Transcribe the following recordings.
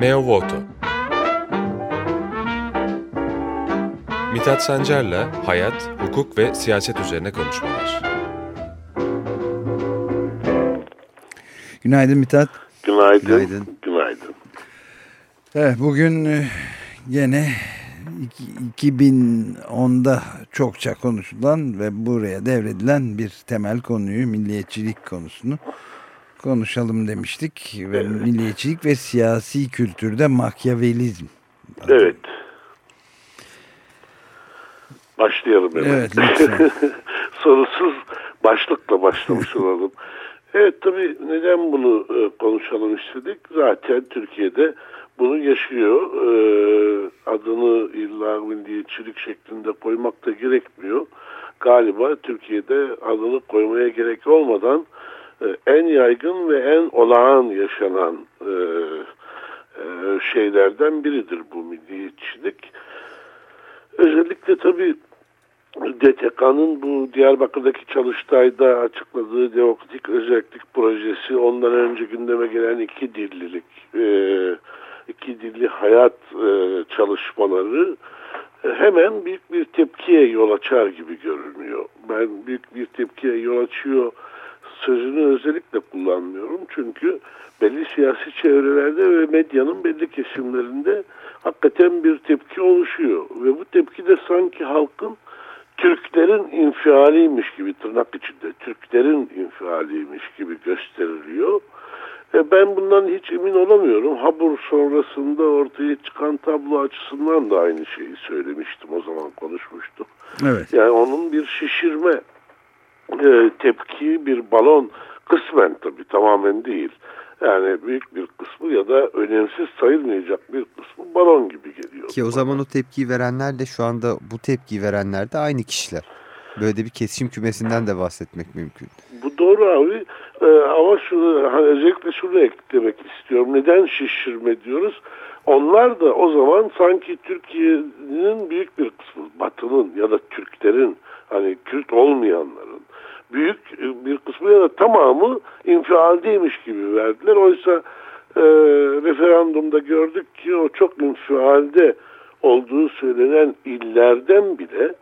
Meo Voto Mithat Sancar'la hayat, hukuk ve siyaset üzerine konuşmalar. Günaydın Mithat. Günaydın. Günaydın. Günaydın. Evet, bugün e, gene 2010'da çokça konuşulan ve buraya devredilen bir temel konuyu, milliyetçilik konusunu konuşalım demiştik. Ve evet. milliyetçilik ve siyasi kültürde makyavelizm. Evet. Başlayalım hemen. Evet. Sorusuz başlıkla başlamış olalım. evet tabii neden bunu e, konuşalım istedik? Zaten Türkiye'de bunu yaşıyor. Ee, adını illa milliyetçilik şeklinde koymak da gerekmiyor. Galiba Türkiye'de adını koymaya gerek olmadan e, en yaygın ve en olağan yaşanan e, e, şeylerden biridir bu milliyetçilik. Özellikle tabii DTK'nın bu Diyarbakır'daki çalıştayda açıkladığı demokratik özellik projesi ondan önce gündeme gelen iki dillilik, iki dilli hayat çalışmaları hemen büyük bir tepkiye yol açar gibi görünüyor. Ben büyük bir tepkiye yol açıyor sözünü özellikle kullanmıyorum. Çünkü belli siyasi çevrelerde ve medyanın belli kesimlerinde hakikaten bir tepki oluşuyor. Ve bu tepki de sanki halkın Türklerin infialiymiş gibi tırnak içinde Türklerin infialiymiş gibi gösteriliyor. E ben bundan hiç emin olamıyorum. Habur sonrasında ortaya çıkan tablo açısından da aynı şeyi söylemiştim. O zaman konuşmuştuk. Evet. Yani onun bir şişirme e, tepki bir balon kısmen tabii tamamen değil. Yani büyük bir kısmı ya da önemsiz sayılmayacak bir kısmı balon gibi geliyor. Ki o zaman o tepkiyi verenler de şu anda bu tepkiyi verenler de aynı kişiler. Böyle bir kesişim kümesinden de bahsetmek mümkün. Bu doğru abi ee, ama şunu, hani özellikle şunu eklemek istiyorum. Neden şişirme diyoruz? Onlar da o zaman sanki Türkiye'nin büyük bir kısmı, Batı'nın ya da Türklerin, hani Kürt olmayanların büyük bir kısmı ya da tamamı infialdeymiş gibi verdiler. Oysa e, referandumda gördük ki o çok infialde olduğu söylenen illerden bile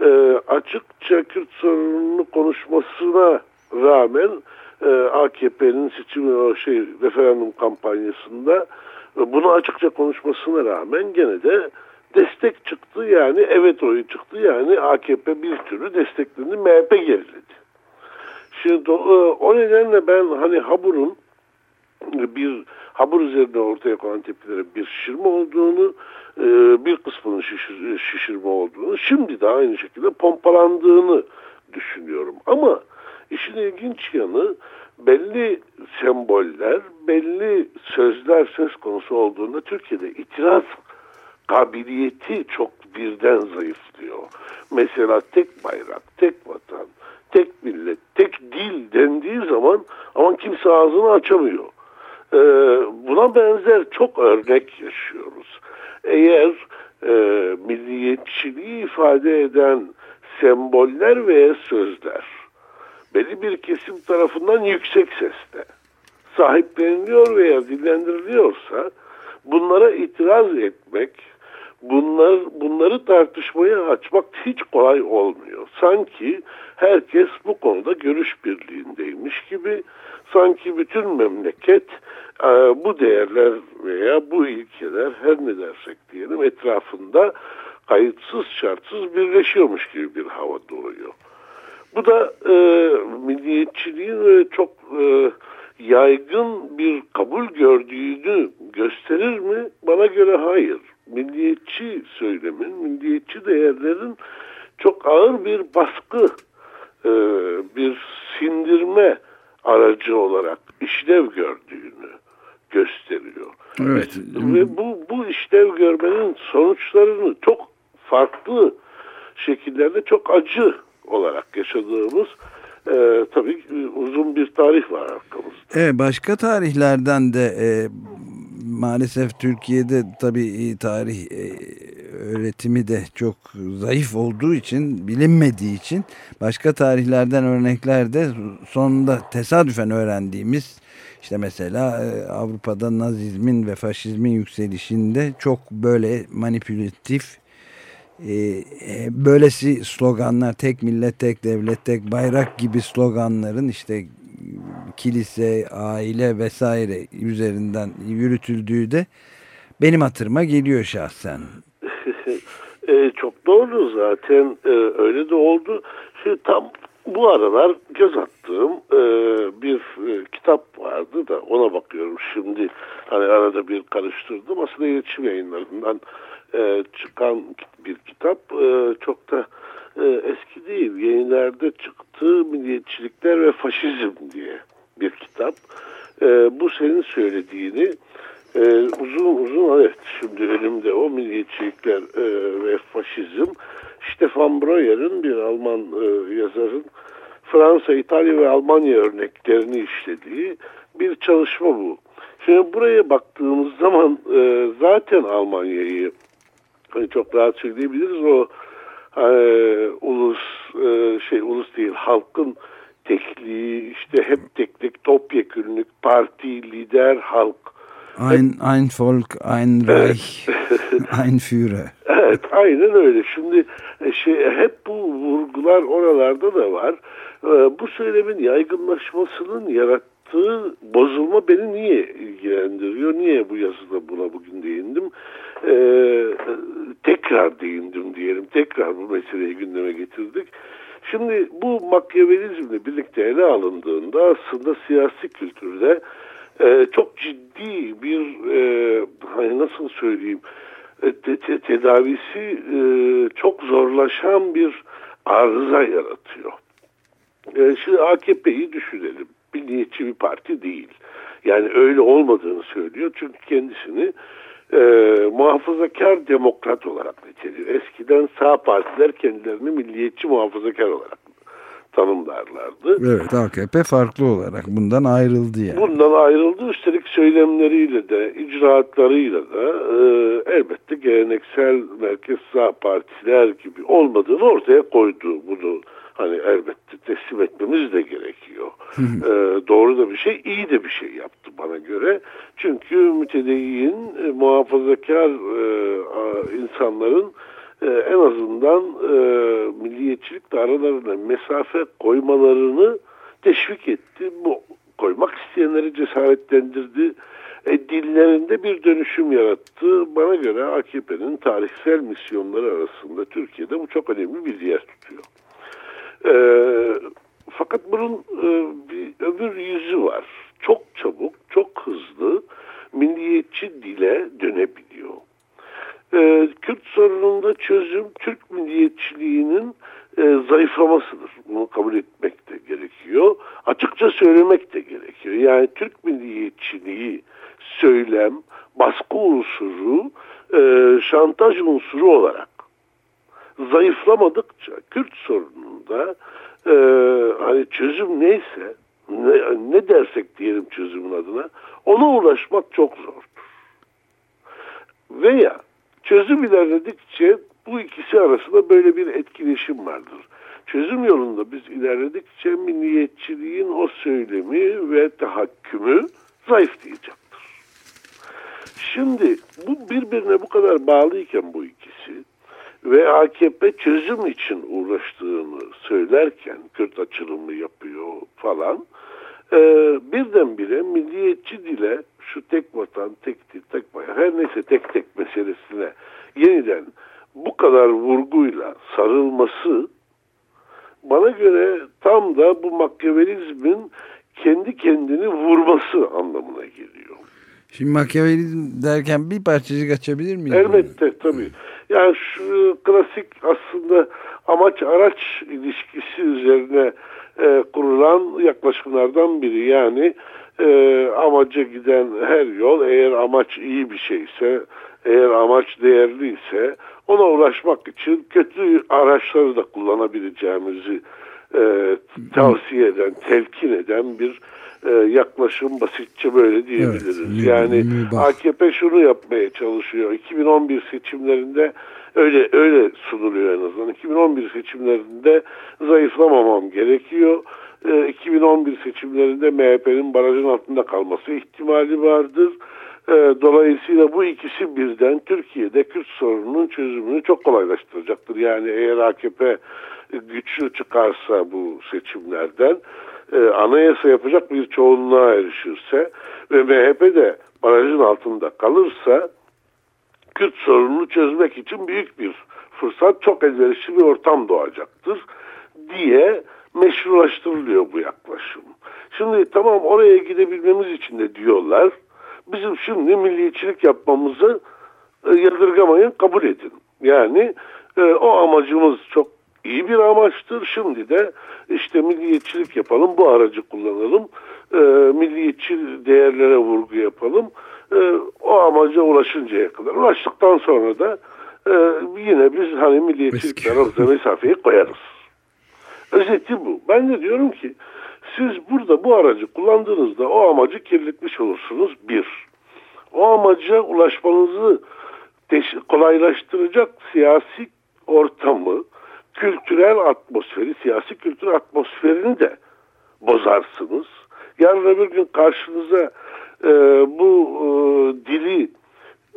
e, açıkça Kürt sorununu konuşmasına rağmen e, AKP'nin seçim şey referandum kampanyasında e, bunu açıkça konuşmasına rağmen gene de destek çıktı yani evet oyu çıktı yani AKP bir türlü desteklerini MHP geriledi. Şimdi e, o nedenle ben hani Habur'un bir Habur üzerinde ortaya konan tepkilere bir şişirme olduğunu e, bir kısmının şişir, şişirme olduğunu şimdi de aynı şekilde pompalandığını düşünüyorum. Ama işin ilginç yanı belli semboller, belli sözler söz konusu olduğunda Türkiye'de itiraz kabiliyeti çok birden zayıflıyor. Mesela tek bayrak, tek vatan, tek millet, tek dil dendiği zaman ama kimse ağzını açamıyor. Ee, buna benzer çok örnek yaşıyoruz. Eğer e, milliyetçiliği ifade eden semboller veya sözler belli bir kesim tarafından yüksek sesle sahipleniliyor veya dillendiriliyorsa bunlara itiraz etmek, bunlar bunları tartışmaya açmak hiç kolay olmuyor. Sanki herkes bu konuda görüş birliğindeymiş gibi sanki bütün memleket e, bu değerler veya bu ilkeler her ne dersek diyelim etrafında kayıtsız şartsız birleşiyormuş gibi bir hava doğuyor. Bu da e, milliyetçiliğin çok e, yaygın bir kabul gördüğünü gösterir mi? Bana göre hayır. Milliyetçi söylemin, milliyetçi değerlerin çok ağır bir baskı, e, bir sindirme aracı olarak işlev gördüğünü gösteriyor. Evet. Ve bu, bu işlev görmenin sonuçlarını çok farklı şekillerde çok acı olarak yaşadığımız e, tabii uzun bir tarih var arkamızda. Evet, başka tarihlerden de e, maalesef Türkiye'de tabii e, tarih e, öğretimi de çok zayıf olduğu için, bilinmediği için başka tarihlerden örnekler de sonunda tesadüfen öğrendiğimiz işte mesela e, Avrupa'da Nazizmin ve faşizmin yükselişinde çok böyle manipülatif böylesi sloganlar tek millet tek devlet tek bayrak gibi sloganların işte kilise, aile vesaire üzerinden yürütüldüğü de benim hatırıma geliyor şahsen. e, çok doğru zaten e, öyle de oldu. Şimdi tam bu aralar göz attığım e, bir e, kitap vardı da ona bakıyorum şimdi. Hani arada bir karıştırdım. Aslında iletişim yayınlarından e, çıkan bir kitap. E, çok da e, eski değil. Yenilerde çıktı Milliyetçilikler ve Faşizm diye bir kitap. E, bu senin söylediğini e, uzun uzun evet şimdi önümde o milliyetçilikler e, ve faşizm Stefan Breuer'ın bir Alman e, yazarın Fransa, İtalya ve Almanya örneklerini işlediği bir çalışma bu. Şimdi buraya baktığımız zaman e, zaten Almanya'yı hani çok rahat söyleyebiliriz o e, ulus e, şey ulus değil halkın tekliği işte hep teklik topyekünlük parti lider halk Ein, ein Volk, ein Reich, ein Führer. Evet, aynen öyle. Şimdi e, şey, hep bu vurgular oralarda da var. E, bu söylemin yaygınlaşmasının yarattığı bozulma beni niye ilgilendiriyor? Niye bu yazıda buna bugün değindim? Ee, tekrar değindim diyelim. Tekrar bu meseleyi gündeme getirdik. Şimdi bu makyavelizmle birlikte ele alındığında aslında siyasi kültürde e, çok ciddi bir e, hani nasıl söyleyeyim e, te, te, tedavisi e, çok zorlaşan bir arıza yaratıyor. E, şimdi AKP'yi düşünelim. Milliyetçi bir parti değil. Yani öyle olmadığını söylüyor. Çünkü kendisini e, muhafazakar demokrat olarak niteliyor. Eskiden sağ partiler kendilerini milliyetçi muhafazakar olarak tanımlarlardı. Evet AKP farklı olarak bundan ayrıldı yani. Bundan ayrıldı. Üstelik söylemleriyle de icraatlarıyla da e, elbette geleneksel merkez sağ partiler gibi olmadığını ortaya koydu. Bunu hani elbette teslim etmemiz de gerekiyor. e, doğru da bir şey, iyi de bir şey yaptı bana göre. Çünkü mütedeyyin, e, muhafazakar e, insanların e, en azından e, milliyetçilikle aralarına mesafe koymalarını teşvik etti. Bu koymak isteyenleri cesaretlendirdi. E, dillerinde bir dönüşüm yarattı. Bana göre AKP'nin tarihsel misyonları arasında Türkiye'de bu çok önemli bir yer tutuyor. E, fakat bunun e, bir öbür yüzü var. Çok çabuk, çok hızlı milliyetçi dile dönebiliyor. Ee, Kürt sorununda çözüm Türk milliyetçiliğinin e, zayıflamasıdır. Bunu kabul etmek de gerekiyor. Açıkça söylemek de gerekiyor. Yani Türk milliyetçiliği söylem, baskı unsuru, e, şantaj unsuru olarak zayıflamadıkça Kürt sorununda e, hani çözüm neyse ne, ne dersek diyelim çözümün adına ona ulaşmak çok zordur. Veya çözüm ilerledikçe bu ikisi arasında böyle bir etkileşim vardır. Çözüm yolunda biz ilerledikçe milliyetçiliğin o söylemi ve tahakkümü zayıflayacaktır. Şimdi bu birbirine bu kadar bağlıyken bu ikisi ve AKP çözüm için uğraştığını söylerken Kürt açılımı yapıyor falan e, birdenbire milliyetçi dile şu tek vatan, tek dil, tek bayrak her neyse tek tek meselesine yeniden bu kadar vurguyla sarılması bana göre tam da bu makyavelizmin vurması anlamına geliyor. Şimdi makyavelizm derken bir parçacık açabilir miyiz? Elbette tabii. Yani şu klasik aslında amaç araç ilişkisi üzerine e, kurulan yaklaşımlardan biri. Yani e, amaca giden her yol eğer amaç iyi bir şeyse, eğer amaç değerliyse ona ulaşmak için kötü araçları da kullanabileceğimizi e, tavsiye eden, telkin eden bir e, yaklaşım basitçe böyle diyebiliriz. Evet, yani mübah. AKP şunu yapmaya çalışıyor. 2011 seçimlerinde öyle öyle sunuluyor en azından. 2011 seçimlerinde zayıflamamam gerekiyor. 2011 seçimlerinde MHP'nin barajın altında kalması ihtimali vardır. Dolayısıyla bu ikisi birden Türkiye'de Kürt sorununun çözümünü çok kolaylaştıracaktır. Yani eğer AKP güçlü çıkarsa bu seçimlerden anayasa yapacak bir çoğunluğa erişirse ve MHP de barajın altında kalırsa Kürt sorununu çözmek için büyük bir fırsat, çok elverişli bir ortam doğacaktır diye meşrulaştırılıyor bu yaklaşım. Şimdi tamam oraya gidebilmemiz için de diyorlar. Bizim şimdi milliyetçilik yapmamızı e, yadırgamayın, kabul edin. Yani e, o amacımız çok iyi bir amaçtır. Şimdi de işte milliyetçilik yapalım, bu aracı kullanalım, e, milliyetçi değerlere vurgu yapalım. E, o amaca ulaşıncaya kadar. Ulaştıktan sonra da e, yine biz hani milliyetçilikle aramızda mesafeyi koyarız. Özeti bu. Ben de diyorum ki siz burada bu aracı kullandığınızda o amacı kirletmiş olursunuz bir. O amaca ulaşmanızı kolaylaştıracak siyasi ortamı, kültürel atmosferi, siyasi kültür atmosferini de bozarsınız. Yarın öbür gün karşınıza e, bu e, dili,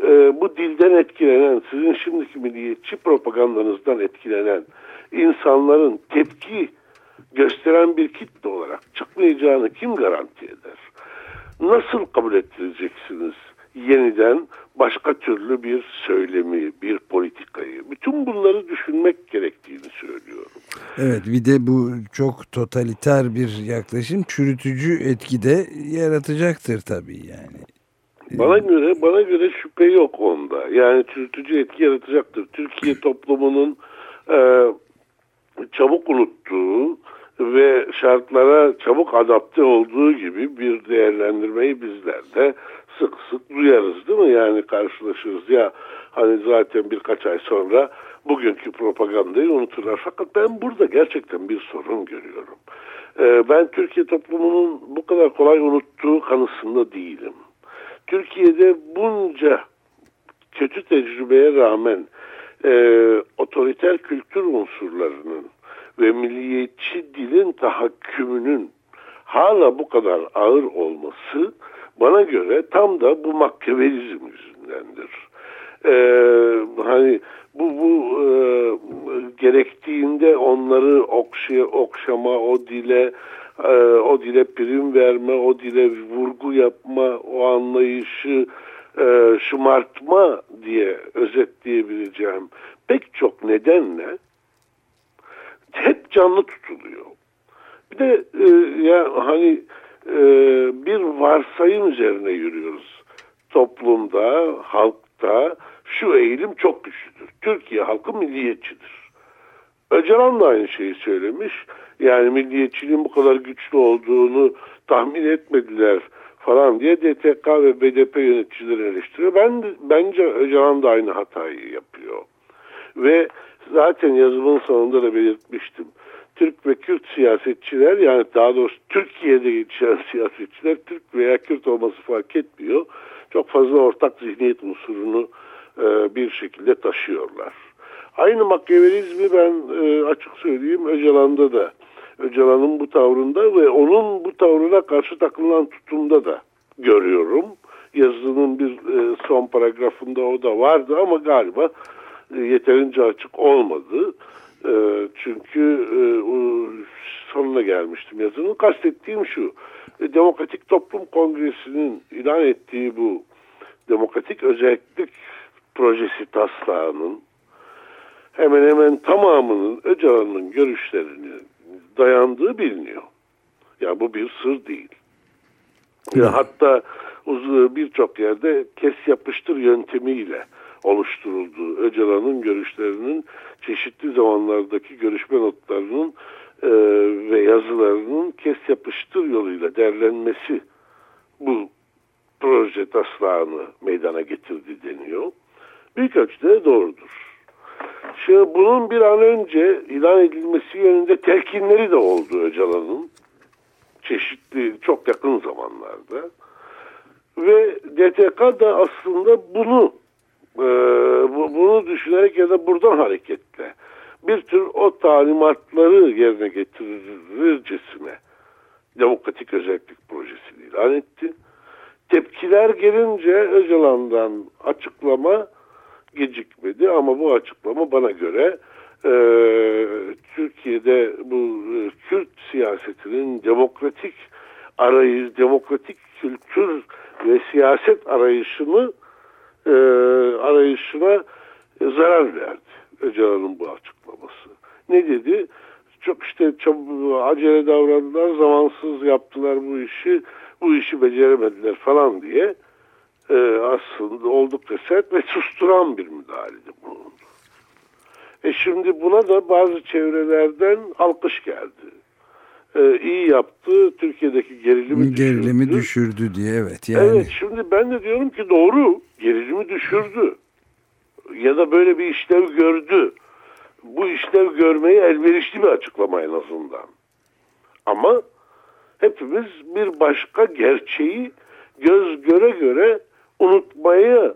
e, bu dilden etkilenen, sizin şimdiki milliyetçi propagandanızdan etkilenen insanların tepki gösteren bir kitle olarak çıkmayacağını kim garanti eder? Nasıl kabul ettireceksiniz yeniden başka türlü bir söylemi, bir politikayı? Bütün bunları düşünmek gerektiğini söylüyorum. Evet bir de bu çok totaliter bir yaklaşım çürütücü etkide yaratacaktır tabii yani. Bana göre bana göre şüphe yok onda. Yani çürütücü etki yaratacaktır. Türkiye toplumunun e, çabuk unuttuğu ve şartlara çabuk adapte olduğu gibi bir değerlendirmeyi bizler de sık sık duyarız değil mi? Yani karşılaşırız ya hani zaten birkaç ay sonra bugünkü propagandayı unuturlar. Fakat ben burada gerçekten bir sorun görüyorum. Ee, ben Türkiye toplumunun bu kadar kolay unuttuğu kanısında değilim. Türkiye'de bunca kötü tecrübeye rağmen e, otoriter kültür unsurlarının ve milliyetçi dilin tahakkümünün hala bu kadar ağır olması bana göre tam da bu Makyavelizm yüzündendir. Ee, hani bu bu e, gerektiğinde onları okşaya, okşama, o dile e, o dile prim verme, o dile vurgu yapma, o anlayışı e, şımartma diye özetleyebileceğim pek çok nedenle hep canlı tutuluyor. Bir de e, ya hani e, bir varsayım üzerine yürüyoruz. Toplumda, halkta şu eğilim çok güçlüdür. Türkiye halkı milliyetçidir. Öcalan da aynı şeyi söylemiş. Yani milliyetçiliğin bu kadar güçlü olduğunu tahmin etmediler falan diye DTK ve BDP yöneticileri eleştiriyor. Ben bence Öcalan da aynı hatayı yapıyor. Ve zaten yazımın sonunda da belirtmiştim. Türk ve Kürt siyasetçiler yani daha doğrusu Türkiye'de geçen siyasetçiler Türk veya Kürt olması fark etmiyor. Çok fazla ortak zihniyet unsurunu e, bir şekilde taşıyorlar. Aynı makyavelizmi ben e, açık söyleyeyim Öcalan'da da Öcalan'ın bu tavrında ve onun bu tavrına karşı takılan tutumda da görüyorum. Yazının bir e, son paragrafında o da vardı ama galiba yeterince açık olmadı. E, çünkü e, sonuna gelmiştim yazının. Kastettiğim şu, Demokratik Toplum Kongresi'nin ilan ettiği bu demokratik özellik projesi taslağının hemen hemen tamamının Öcalan'ın görüşlerini dayandığı biliniyor. Yani bu bir sır değil. Ya hatta birçok yerde kes yapıştır yöntemiyle oluşturulduğu Öcalan'ın görüşlerinin çeşitli zamanlardaki görüşme notlarının e, ve yazılarının kes yapıştır yoluyla derlenmesi bu proje taslağını meydana getirdi deniyor. Büyük ölçüde doğrudur. Şimdi bunun bir an önce ilan edilmesi yönünde telkinleri de oldu Öcalan'ın. Çeşitli çok yakın zamanlarda. Ve DTK da aslında bunu bunu düşünerek ya da buradan hareketle bir tür o talimatları yerine getirircesine demokratik özellik projesini ilan etti. Tepkiler gelince Öcalan'dan açıklama gecikmedi ama bu açıklama bana göre e, Türkiye'de bu e, Kürt siyasetinin demokratik arayış, demokratik kültür ve siyaset arayışını e, arayışına zarar verdi Öcalan'ın bu açıklaması. Ne dedi? Çok işte çabuk, acele davrandılar, zamansız yaptılar bu işi, bu işi beceremediler falan diye e, aslında oldukça sert ve susturan bir müdahalede bulundu. E şimdi buna da bazı çevrelerden alkış geldi. E, iyi yaptı, Türkiye'deki gerilimi, gerilimi düşürdü. düşürdü diye evet. Yani... Evet şimdi ben de diyorum ki doğru gerilimi düşürdü. Ya da böyle bir işlev gördü. Bu işlev görmeyi elverişli bir açıklama en azından. Ama hepimiz bir başka gerçeği göz göre göre unutmaya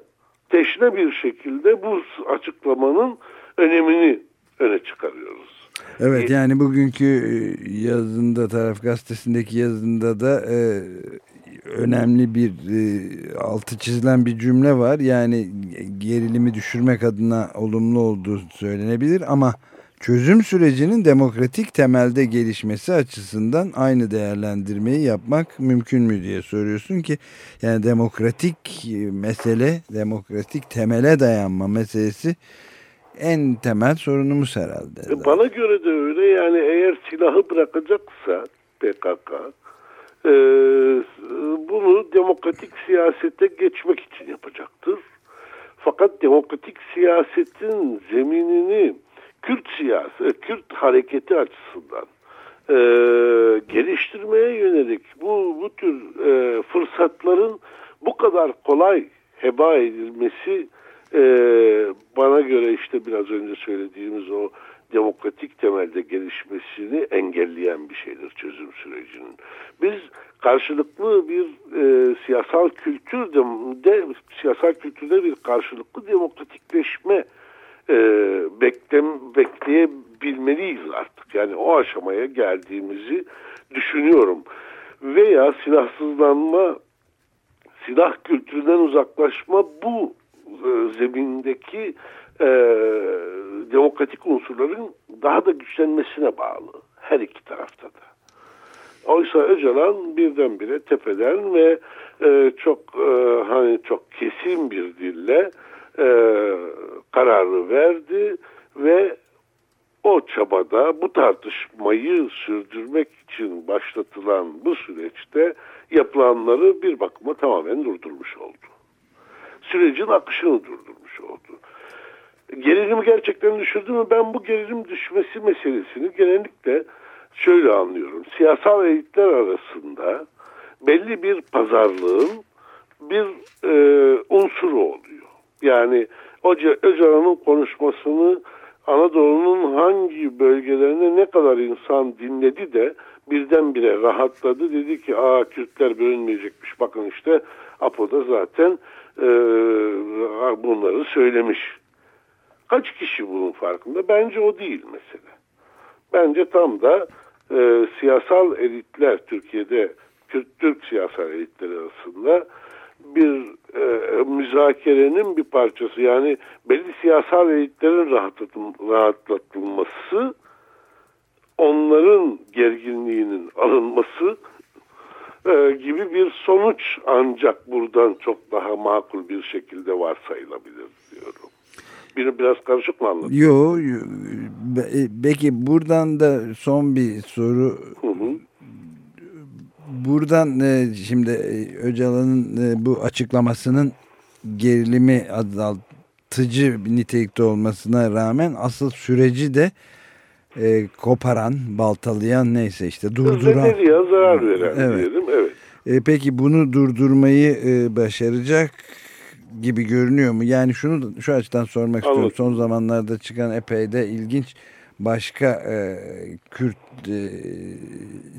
teşne bir şekilde bu açıklamanın önemini öne çıkarıyoruz. Evet yani bugünkü e, yazında Taraf Gazetesi'ndeki yazında da e, önemli bir e, altı çizilen bir cümle var. Yani gerilimi düşürmek adına olumlu olduğu söylenebilir ama çözüm sürecinin demokratik temelde gelişmesi açısından aynı değerlendirmeyi yapmak mümkün mü diye soruyorsun ki yani demokratik mesele, demokratik temele dayanma meselesi en temel sorunumuz herhalde. E, bana göre de öyle yani eğer silahı bırakacaksa PKK e, bunu demokratik siyasete geçmek için yapacaktır. Fakat demokratik siyasetin zeminini Kürt siyaset, Kürt hareketi açısından e, geliştirmeye yönelik bu bu tür e, fırsatların bu kadar kolay heba edilmesi e, bana göre işte biraz önce söylediğimiz o demokratik temelde gelişmesini engelleyen bir şeydir çözüm sürecinin. Biz karşılıklı bir e, siyasal kültürde siyasal kültürde bir karşılıklı demokratikleşme e, beklem, bekleyebilmeliyiz artık. Yani o aşamaya geldiğimizi düşünüyorum. Veya silahsızlanma, silah kültüründen uzaklaşma bu zemindeki e, demokratik unsurların daha da güçlenmesine bağlı. Her iki tarafta da. Oysa Öcalan birdenbire tepeden ve e, çok e, hani çok kesin bir dille e, kararı verdi ve o çabada bu tartışmayı sürdürmek için başlatılan bu süreçte yapılanları bir bakıma tamamen durdurmuş oldu. Sürecin akışını durdurmuş oldu. Gerilimi gerçekten düşürdü mü? Ben bu gerilim düşmesi meselesini genellikle şöyle anlıyorum. Siyasal elitler arasında belli bir pazarlığın bir e, unsuru oluyor. Yani Hoca Öcalan'ın konuşmasını Anadolu'nun hangi bölgelerinde ne kadar insan dinledi de birdenbire rahatladı. Dedi ki aa Kürtler bölünmeyecekmiş. Bakın işte Apo'da zaten e, bunları söylemiş. Kaç kişi bunun farkında? Bence o değil mesele. Bence tam da e, siyasal elitler Türkiye'de Kürt-Türk siyasal elitleri arasında bir e, müzakerenin bir parçası. Yani belli siyasal elitlerin rahatlatılması onların gerginliğinin alınması e, gibi bir sonuç ancak buradan çok daha makul bir şekilde varsayılabilir diyorum. Bir, biraz karışık mı anladım? Yok. Peki buradan da son bir soru. Hı hı. Buradan e, şimdi e, Öcalan'ın e, bu açıklamasının gerilimi azaltıcı nitelikte olmasına rağmen asıl süreci de e, koparan, baltalayan neyse işte durduran. Veteriye zarar veren evet. diyelim. Evet. E, peki bunu durdurmayı e, başaracak gibi görünüyor mu? Yani şunu şu açıdan sormak Anladım. istiyorum. Son zamanlarda çıkan epey de ilginç başka e, Kürt e,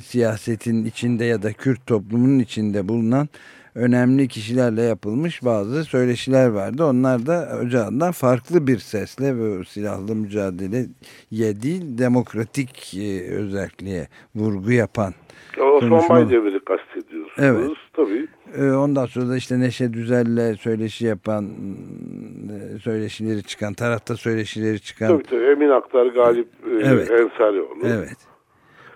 siyasetin içinde ya da Kürt toplumunun içinde bulunan önemli kişilerle yapılmış bazı söyleşiler vardı. Onlar da Öcalan'dan farklı bir sesle ve silahlı mücadeleye değil demokratik e, özelliğe vurgu yapan Osman konuşmalı. Baydemir'i kastediyorsunuz. Evet. Tabii. Ee, Ondan sonra da işte Neşe Düzel'le söyleşi yapan, e, söyleşileri çıkan, tarafta söyleşileri çıkan. Tabii tabii. Emin Aktar, Galip e, Evet. Ensarioğlu. Evet.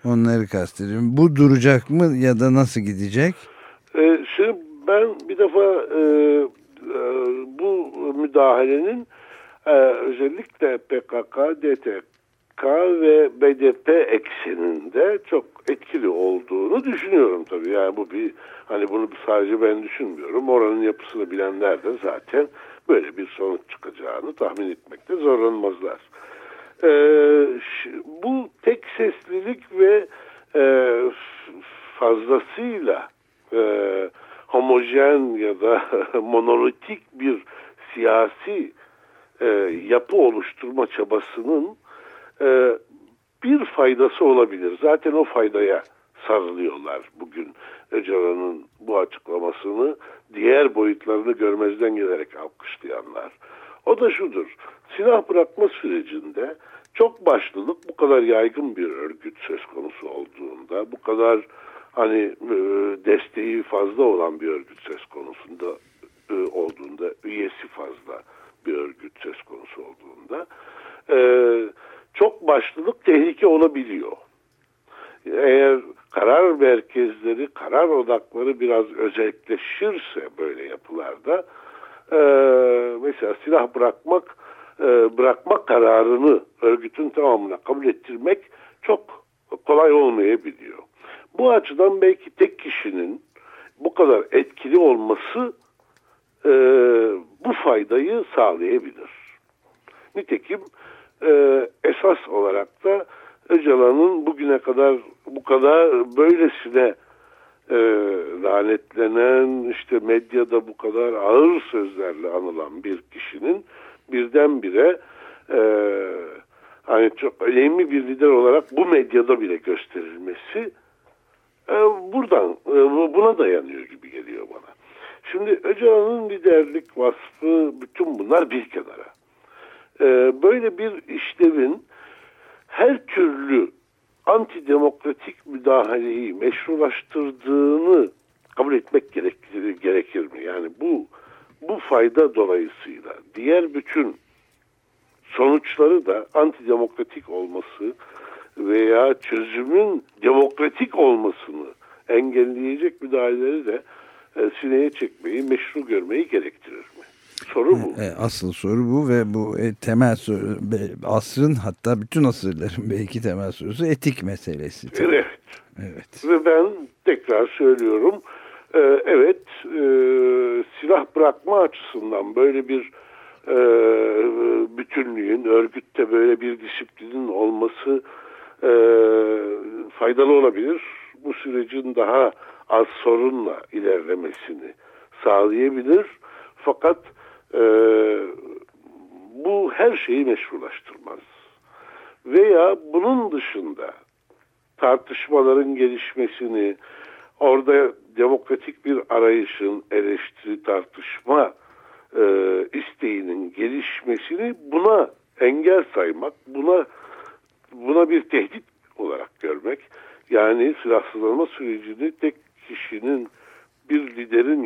Onları kastediyorum. Bu duracak mı ya da nasıl gidecek? E, şimdi ben bir defa e, e, bu müdahalenin e, özellikle PKK, DTK ve BDP ekseninde çok etkili olduğunu düşünüyorum tabii. Yani bu bir hani bunu sadece ben düşünmüyorum. Oranın yapısını bilenler de zaten böyle bir sonuç çıkacağını tahmin etmekte zorlanmazlar. E, bu tek seslilik ve e, fazlasıyla homojen ya da monolitik bir siyasi e, yapı oluşturma çabasının e, bir faydası olabilir. Zaten o faydaya sarılıyorlar bugün Öcalan'ın bu açıklamasını diğer boyutlarını görmezden gelerek alkışlayanlar. O da şudur. Silah bırakma sürecinde çok başlılık bu kadar yaygın bir örgüt söz konusu olduğunda, bu kadar hani e, desteği fazla olan bir örgüt söz konusunda e, olduğunda, üyesi fazla bir örgüt söz konusu olduğunda e, çok başlılık tehlike olabiliyor. Eğer karar merkezleri, karar odakları biraz özelleşirse böyle yapılarda e, mesela silah bırakmak e, bırakma kararını örgütün tamamına kabul ettirmek çok kolay olmayabiliyor. Bu açıdan belki tek kişinin bu kadar etkili olması e, bu faydayı sağlayabilir. Nitekim e, esas olarak da Öcalan'ın bugüne kadar bu kadar böylesine e, lanetlenen işte medyada bu kadar ağır sözlerle anılan bir kişinin birdenbire e, hani çok önemli bir lider olarak bu medyada bile gösterilmesi e, buradan e, buna dayanıyor gibi geliyor bana. Şimdi Öcalan'ın liderlik vasfı bütün bunlar bir kenara. E, böyle bir işlevin her türlü antidemokratik müdahaleyi meşrulaştırdığını kabul etmek gerekir, gerekir mi? Yani bu bu fayda dolayısıyla diğer bütün sonuçları da antidemokratik olması veya çözümün demokratik olmasını engelleyecek müdahaleleri de e, sineye çekmeyi, meşru görmeyi gerektirir? Soru bu. E, asıl soru bu ve bu e, temel soru asrın hatta bütün asırların belki temel sorusu etik meselesi. tabii. Evet. Evet. Ve ben tekrar söylüyorum, e, evet e, silah bırakma açısından böyle bir e, bütünlüğün, örgütte böyle bir disiplinin olması e, faydalı olabilir. Bu sürecin daha az sorunla ilerlemesini sağlayabilir. Fakat e, bu her şeyi meşrulaştırmaz. Veya bunun dışında tartışmaların gelişmesini, orada demokratik bir arayışın, eleştiri, tartışma e, isteğinin gelişmesini buna engel saymak, buna buna bir tehdit olarak görmek, yani silahsızlanma sürecini tek kişinin bir liderin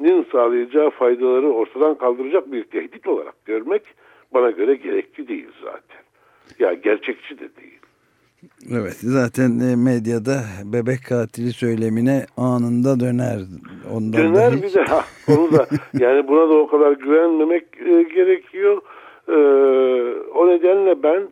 yönetmesinin sağlayacağı faydaları ortadan kaldıracak bir tehdit olarak görmek bana göre gerekli değil zaten. Ya gerçekçi de değil. Evet zaten e, medyada bebek katili söylemine anında döner. Ondan da Döner hiç- bir de ha, onu da yani buna da o kadar güvenmemek e, gerekiyor. E, o nedenle ben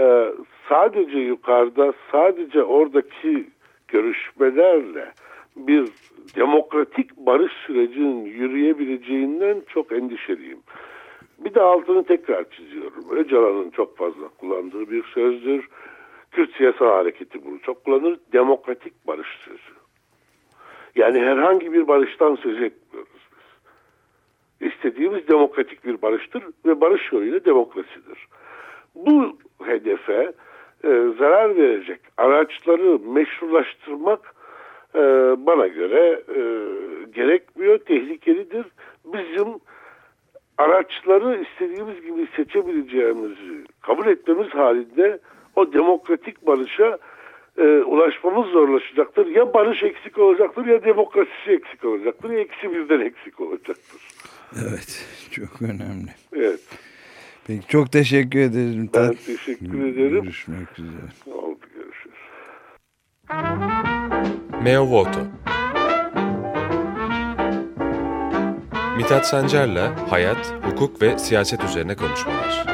e, sadece yukarıda sadece oradaki görüşmelerle bir demokratik barış sürecinin yürüyebileceğinden çok endişeliyim. Bir de altını tekrar çiziyorum. Öcalan'ın çok fazla kullandığı bir sözdür. Kürt siyasal hareketi bunu çok kullanır. Demokratik barış sözü. Yani herhangi bir barıştan söz etmiyoruz biz. İstediğimiz demokratik bir barıştır ve barış yoluyla demokrasidir. Bu hedefe e, zarar verecek araçları meşrulaştırmak e, bana göre e, gerekmiyor, tehlikelidir. Bizim araçları istediğimiz gibi seçebileceğimizi kabul etmemiz halinde o demokratik barışa e, ulaşmamız zorlaşacaktır. Ya barış eksik olacaktır ya demokrasisi eksik olacaktır ya ikisi birden eksik olacaktır. Evet çok önemli. Evet. Peki çok teşekkür ederim. Ben teşekkür ederim. Görüşmek üzere. Oldu görüşürüz. Meo Voto Mithat Sancar'la hayat, hukuk ve siyaset üzerine konuşmalar.